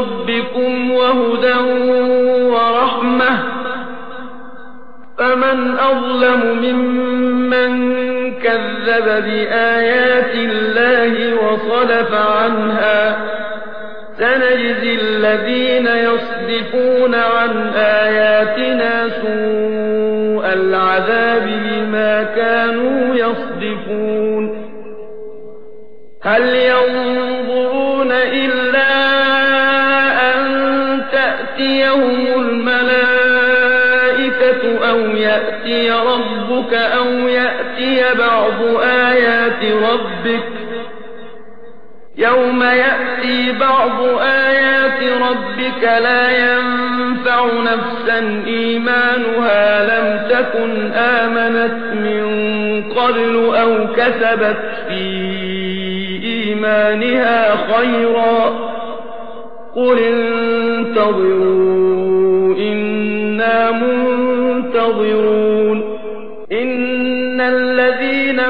ربكم وهدى ورحمة فمن أظلم ممن كذب بآيات الله وصلف عنها سنجزي الذين يصدفون عن آياتنا سوء العذاب بما كانوا يصدفون هل ينظرون الْمَلَائِكَةُ أَوْ يَأْتِيَ رَبُّكَ أَوْ يَأْتِيَ بَعْضُ آيَاتِ رَبِّكَ يَوْمَ يَأْتِي بَعْضُ آيَاتِ رَبِّكَ لَا يَنفَعُ نَفْسًا إِيمَانُهَا لَمْ تَكُنْ آمَنَتْ مِن قَبْلُ أَوْ كَسَبَتْ فِي إِيمَانِهَا خَيْرًا قُلِ انتَظِرُوا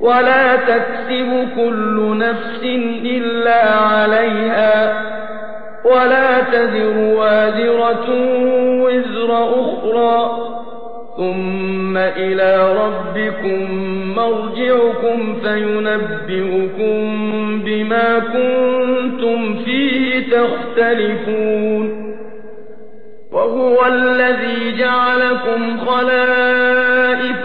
ولا تكسب كل نفس إلا عليها ولا تذر وازرة وزر أخرى ثم إلى ربكم مرجعكم فينبئكم بما كنتم فيه تختلفون وهو الذي جعلكم خلائق